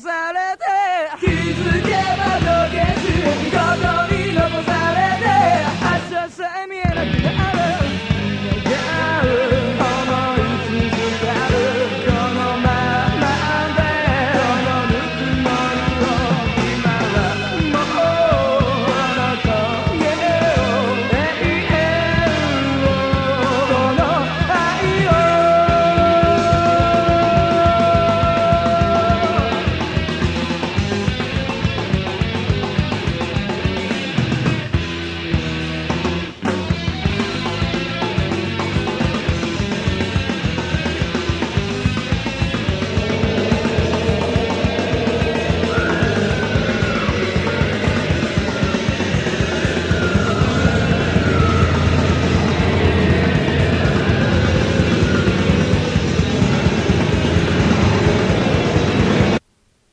szeretem.